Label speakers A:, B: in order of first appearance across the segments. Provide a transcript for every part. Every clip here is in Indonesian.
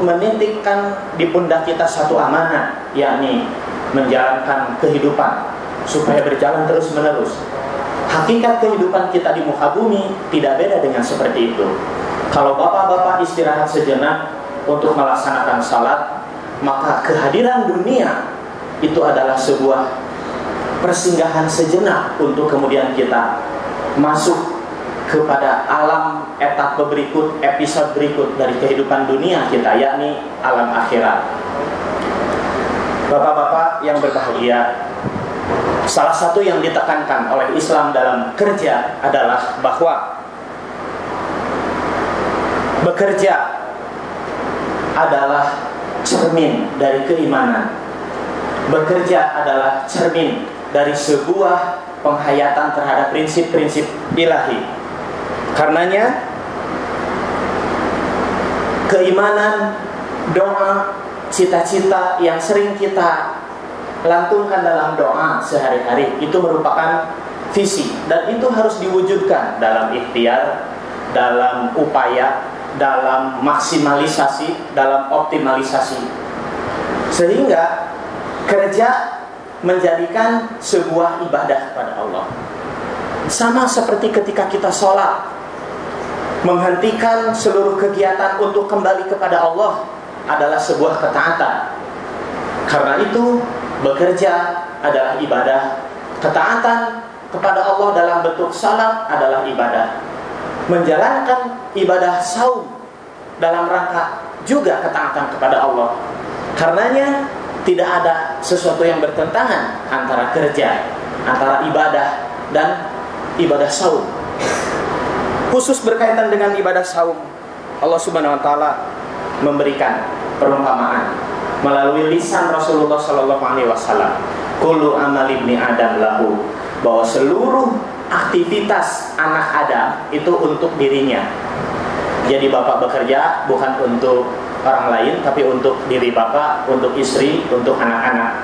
A: menitikkan di pundak kita satu amanah yakni menjalankan kehidupan supaya berjalan terus menerus. Hakikat kehidupan kita di muka bumi tidak beda dengan seperti itu. Kalau bapak-bapak istirahat sejenak untuk melaksanakan salat maka kehadiran dunia itu adalah sebuah persinggahan sejenak untuk kemudian kita masuk kepada alam etap berikut, episode berikut dari kehidupan dunia kita, yakni alam akhirat. Bapak-bapak yang berbahagia, salah satu yang ditekankan oleh Islam dalam kerja adalah bahwa bekerja adalah cermin dari keimanan. Bekerja adalah cermin dari sebuah penghayatan terhadap prinsip-prinsip ilahi. Karenanya keimanan, doa, cita-cita yang sering kita lantunkan dalam doa sehari-hari itu merupakan visi dan itu harus diwujudkan dalam ikhtiar, dalam upaya, dalam maksimalisasi, dalam optimalisasi. Sehingga kerja menjadikan sebuah ibadah kepada Allah. Sama seperti ketika kita sholat, menghentikan seluruh kegiatan untuk kembali kepada Allah adalah sebuah ketaatan. Karena itu, bekerja adalah ibadah. Ketaatan kepada Allah dalam bentuk salat adalah ibadah. Menjalankan ibadah saum dalam rangka juga ketaatan kepada Allah. Karenanya tidak ada sesuatu yang bertentangan antara kerja, antara ibadah dan ibadah saum khusus berkaitan dengan ibadah saum Allah Subhanahu wa taala memberikan perumpamaan melalui lisan Rasulullah Shallallahu alaihi wasallam kullu amal ibni adam lahu bahwa seluruh aktivitas anak Adam itu untuk dirinya jadi bapak bekerja bukan untuk orang lain tapi untuk diri bapak, untuk istri, untuk anak-anak.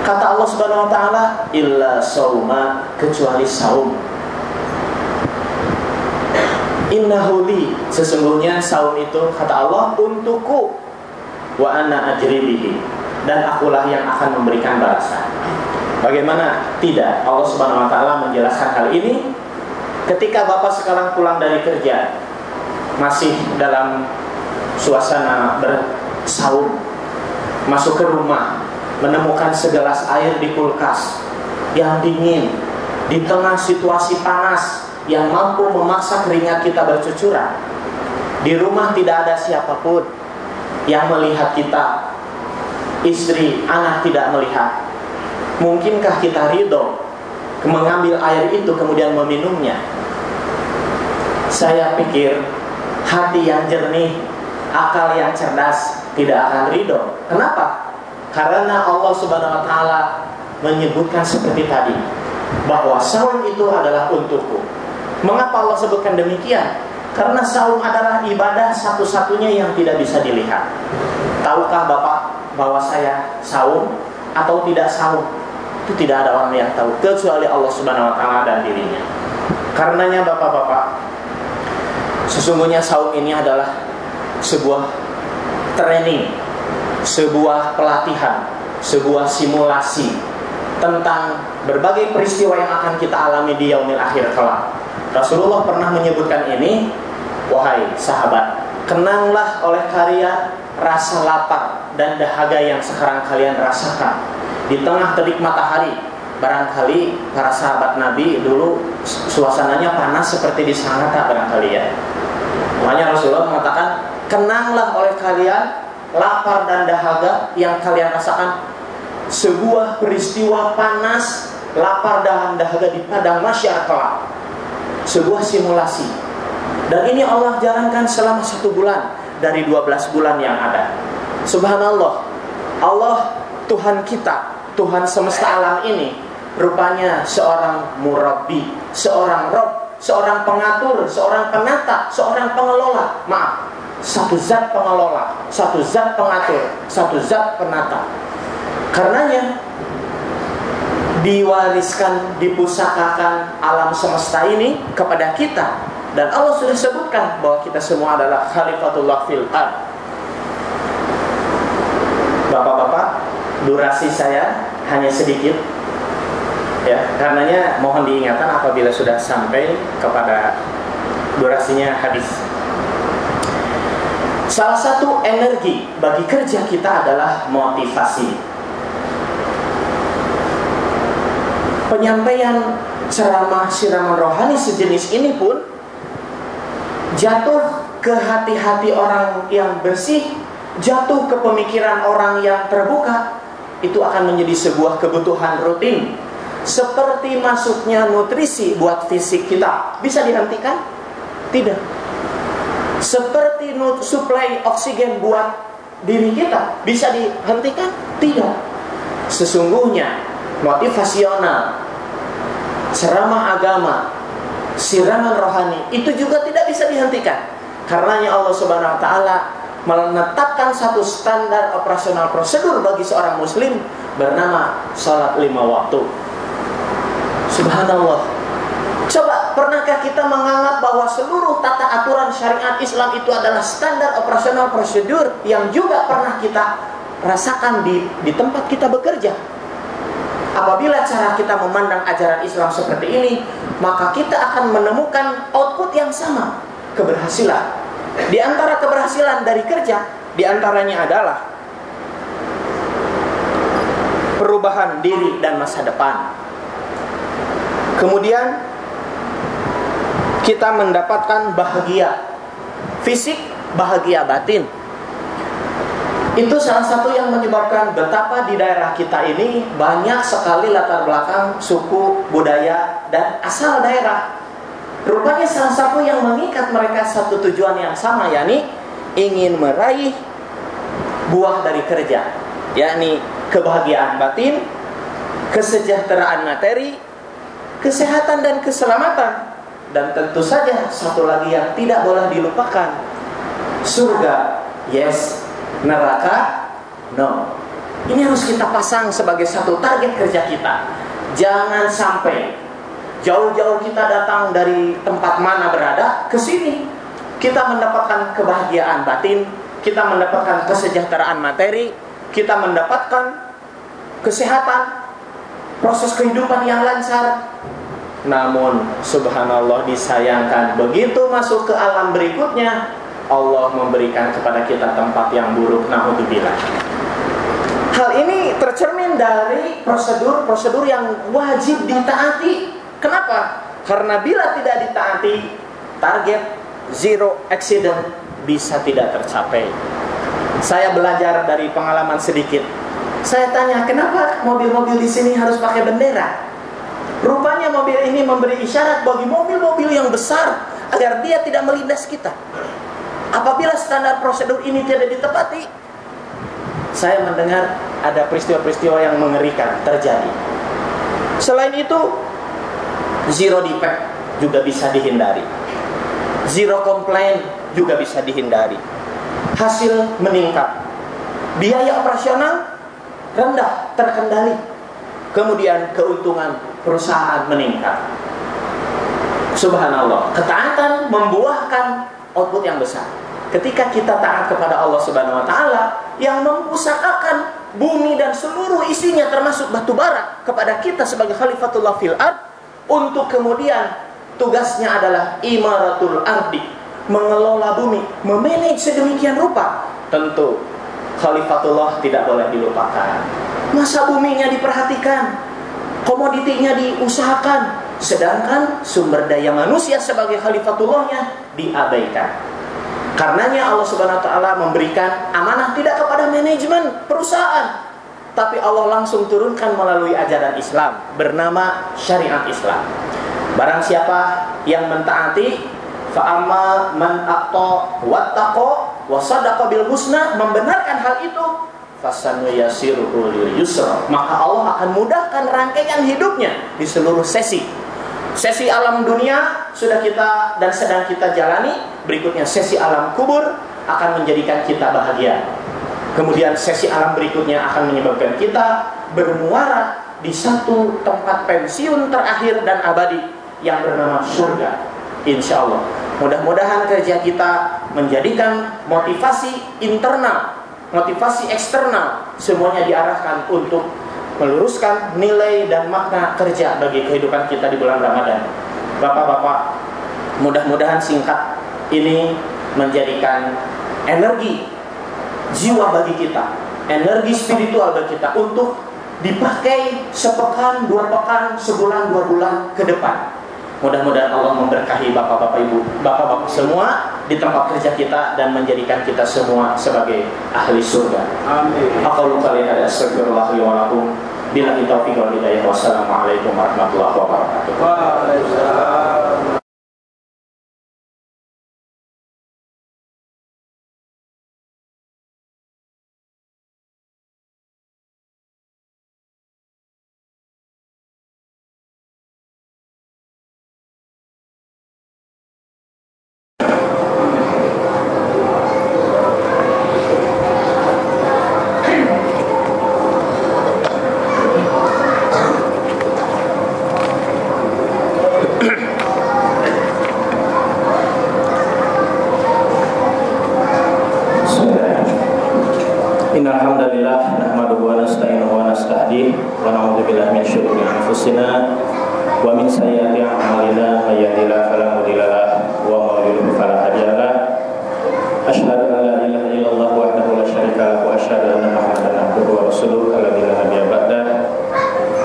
A: Kata Allah Subhanahu wa taala, illa sauma kecuali saum. Innahuli sesungguhnya saum itu kata Allah untukku. Wa ana ajribihi dan akulah yang akan memberikan balasan. Bagaimana? Tidak. Allah Subhanahu wa taala menjelaskan hal ini ketika Bapak sekarang pulang dari kerja. Masih dalam suasana bersaum. Masuk ke rumah. Menemukan segelas air di kulkas. Yang dingin. Di tengah situasi panas yang mampu memaksa keringat kita bercucuran. Di rumah tidak ada siapa pun yang melihat kita. Istri, anak tidak melihat. Mungkinkah kita ridho mengambil air itu kemudian meminumnya? Saya pikir hati yang jernih, akal yang cerdas tidak akan ridho. Kenapa? Karena Allah Subhanahu wa taala menyebutkan seperti tadi bahwa saum itu adalah untukku. Mengapa Allah sebutkan demikian? Karena saum adalah ibadah satu-satunya yang tidak bisa dilihat. Tahukah Bapak bahwa saya saum atau tidak saum? Itu tidak ada orang yang tahu kecuali Allah Subhanahu wa taala dan dirinya. Karenanya Bapak-bapak, sesungguhnya saum ini adalah sebuah training, sebuah pelatihan, sebuah simulasi tentang berbagai peristiwa yang akan kita alami di yaumil akhir kelak. Rasulullah pernah menyebutkan ini, wahai sahabat, kenanglah oleh kalian rasa lapar dan dahaga yang sekarang kalian rasakan di tengah terik matahari. Barangkali para sahabat Nabi dulu suasananya panas seperti di tak barangkali ya. Makanya Rasulullah mengatakan, kenanglah oleh kalian lapar dan dahaga yang kalian rasakan sebuah peristiwa panas, lapar dan dahaga di padang masyarakat sebuah simulasi. Dan ini Allah jalankan selama satu bulan dari 12 bulan yang ada. Subhanallah, Allah Tuhan kita, Tuhan semesta alam ini rupanya seorang murabbi, seorang rob, seorang pengatur, seorang penata, seorang pengelola. Maaf, satu zat pengelola, satu zat pengatur, satu zat penata. Karenanya diwariskan, dipusakakan alam semesta ini kepada kita Dan Allah sudah sebutkan bahwa kita semua adalah khalifatullah fil ard. Bapak-bapak, durasi saya hanya sedikit. Ya, karenanya mohon diingatkan apabila sudah sampai kepada durasinya habis. Salah satu energi bagi kerja kita adalah motivasi. Penyampaian ceramah siraman rohani sejenis ini pun jatuh ke hati-hati orang yang bersih, jatuh ke pemikiran orang yang terbuka, itu akan menjadi sebuah kebutuhan rutin. Seperti masuknya nutrisi buat fisik kita, bisa dihentikan? Tidak seperti suplai oksigen buat diri kita bisa dihentikan? Tidak. Sesungguhnya motivasional, ceramah agama, siraman rohani itu juga tidak bisa dihentikan. Karenanya Allah Subhanahu wa taala menetapkan satu standar operasional prosedur bagi seorang muslim bernama salat lima waktu. Subhanallah. Coba pernahkah kita menganggap bahwa seluruh tata aturan syariat Islam itu adalah standar operasional prosedur yang juga pernah kita rasakan di, di tempat kita bekerja? Apabila cara kita memandang ajaran Islam seperti ini, maka kita akan menemukan output yang sama, keberhasilan. Di antara keberhasilan dari kerja, di antaranya adalah perubahan diri dan masa depan. Kemudian kita mendapatkan bahagia fisik, bahagia batin. Itu salah satu yang menyebabkan betapa di daerah kita ini banyak sekali latar belakang suku, budaya, dan asal daerah. Rupanya salah satu yang mengikat mereka satu tujuan yang sama, yakni ingin meraih buah dari kerja, yakni kebahagiaan batin, kesejahteraan materi, kesehatan dan keselamatan dan tentu saja satu lagi yang tidak boleh dilupakan surga yes neraka? No. Ini harus kita pasang sebagai satu target kerja kita. Jangan sampai jauh-jauh kita datang dari tempat mana berada ke sini. Kita mendapatkan kebahagiaan batin kita mendapatkan kesejahteraan materi kita mendapatkan kesehatan proses kehidupan yang lancar. Namun subhanallah disayangkan begitu masuk ke alam berikutnya Allah memberikan kepada kita tempat yang buruk naudzubillah. Hal ini tercermin dari prosedur-prosedur yang wajib ditaati. Kenapa? Karena bila tidak ditaati, target zero accident bisa tidak tercapai. Saya belajar dari pengalaman sedikit. Saya tanya, kenapa mobil-mobil di sini harus pakai bendera? Rupanya mobil ini memberi isyarat bagi mobil-mobil yang besar agar dia tidak melindas kita. Apabila standar prosedur ini tidak ditepati, saya mendengar ada peristiwa-peristiwa yang mengerikan terjadi. Selain itu, zero defect juga bisa dihindari. Zero complaint juga bisa dihindari. Hasil meningkat. Biaya operasional rendah, terkendali. Kemudian keuntungan perusahaan meningkat. Subhanallah, ketaatan membuahkan output yang besar. Ketika kita taat kepada Allah Subhanahu wa taala yang mempusakakan bumi dan seluruh isinya termasuk batu bara kepada kita sebagai khalifatullah fil ard untuk kemudian tugasnya adalah imaratul ardi, mengelola bumi, memanage sedemikian rupa. Tentu khalifatullah tidak boleh dilupakan. Masa buminya diperhatikan, komoditinya diusahakan, sedangkan sumber daya manusia sebagai khalifatullahnya diabaikan. Karenanya Allah Subhanahu wa taala memberikan amanah tidak kepada manajemen perusahaan, tapi Allah langsung turunkan melalui ajaran Islam bernama syariat Islam. Barang siapa yang mentaati fa'amma man aqta wattaqo wa sadaqa bil husna membenarkan hal itu yusra maka Allah akan mudahkan rangkaian hidupnya di seluruh sesi Sesi alam dunia sudah kita dan sedang kita jalani, berikutnya sesi alam kubur akan menjadikan kita bahagia. Kemudian sesi alam berikutnya akan menyebabkan kita bermuara di satu tempat pensiun terakhir dan abadi yang bernama surga. Insya Allah. Mudah-mudahan kerja kita menjadikan motivasi internal, motivasi eksternal semuanya diarahkan untuk meluruskan nilai dan makna kerja bagi kehidupan kita di bulan Ramadan. Bapak-bapak, mudah-mudahan singkat ini menjadikan energi jiwa bagi kita, energi spiritual bagi kita untuk dipakai sepekan, dua pekan, sebulan, dua bulan ke depan. Mudah-mudahan Allah memberkahi bapak-bapak ibu, bapak-bapak semua di tempat kerja kita dan menjadikan kita semua sebagai ahli surga. Amin. Aku lupa lihat ada astagfirullah. Bila kita fikir kita ya wassalamualaikum warahmatullahi wabarakatuh. Waalaikumsalam. أشهد أن لا إله إلا الله وحده لا شريك له وأشهد أن محمدا عبده ورسوله الذي لا نبي بعده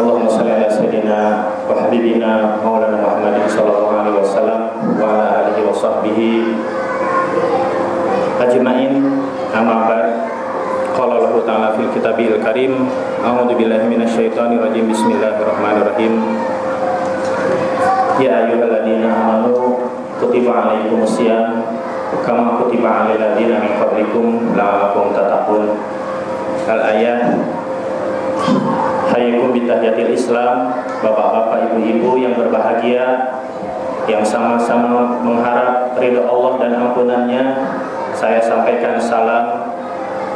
A: اللهم صل على سيدنا وحبيبنا مولانا محمد صلى الله عليه وسلم وعلى آله وصحبه أجمعين أما بعد قال الله تعالى في الكتاب الكريم أعوذ بالله من الشيطان الرجيم بسم الله الرحمن الرحيم يا أيها الذين آمنوا كتب عليكم الصيام kama kutiba alal ladzina min qablikum la'allakum tattaqun al ayat hayyakum bitahiyatil islam bapak-bapak ibu-ibu yang berbahagia yang sama-sama mengharap ridho Allah dan ampunannya saya sampaikan salam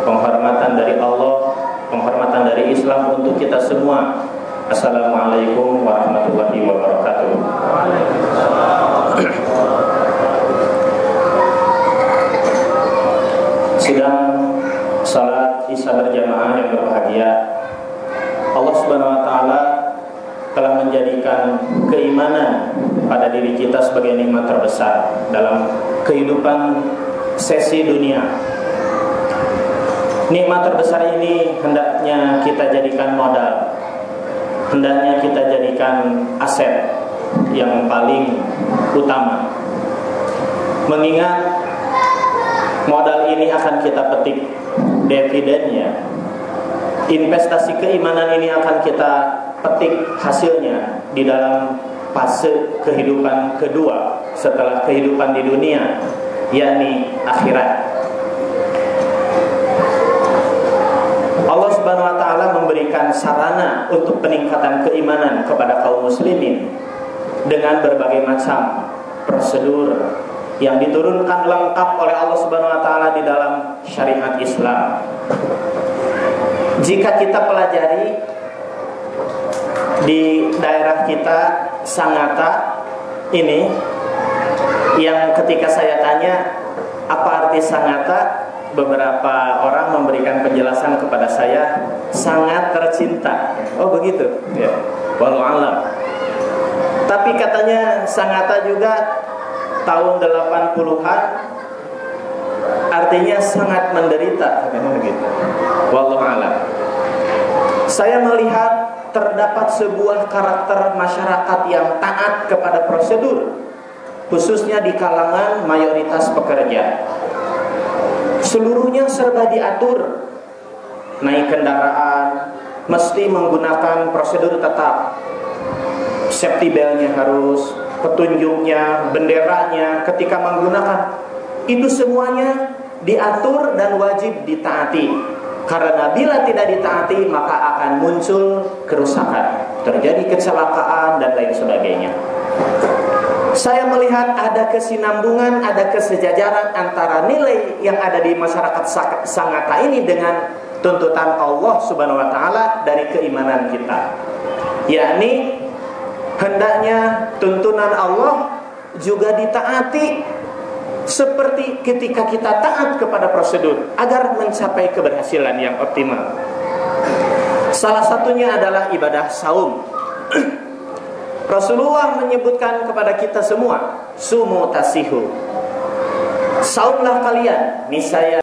A: penghormatan dari Allah penghormatan dari Islam untuk kita semua. Assalamualaikum warahmatullahi wabarakatuh. sesi dunia. Nikmat terbesar ini hendaknya kita jadikan modal, hendaknya kita jadikan aset yang paling utama. Mengingat modal ini akan kita petik dividennya, investasi keimanan ini akan kita petik hasilnya di dalam fase kehidupan kedua setelah kehidupan di dunia, yakni akhirat. Allah Subhanahu wa taala memberikan sarana untuk peningkatan keimanan kepada kaum muslimin dengan berbagai macam prosedur yang diturunkan lengkap oleh Allah Subhanahu wa taala di dalam syariat Islam. Jika kita pelajari di daerah kita Sangata ini yang ketika saya tanya apa arti sangata? Beberapa orang memberikan penjelasan kepada saya sangat tercinta. Oh begitu. Ya. Walau alam. Tapi katanya sangata juga tahun 80-an artinya sangat menderita gitu. Alam. Saya melihat terdapat sebuah karakter masyarakat yang taat kepada prosedur khususnya di kalangan mayoritas pekerja. Seluruhnya serba diatur. Naik kendaraan mesti menggunakan prosedur tetap. Safety harus, petunjuknya, benderanya ketika menggunakan itu semuanya diatur dan wajib ditaati. Karena bila tidak ditaati maka akan muncul kerusakan, terjadi kecelakaan dan lain sebagainya saya melihat ada kesinambungan, ada kesejajaran antara nilai yang ada di masyarakat Sangatta ini dengan tuntutan Allah Subhanahu wa taala dari keimanan kita. Yakni hendaknya tuntunan Allah juga ditaati seperti ketika kita taat kepada prosedur agar mencapai keberhasilan yang optimal. Salah satunya adalah ibadah saum. Rasulullah menyebutkan kepada kita semua, sumu tasihu. Saumlah kalian, niscaya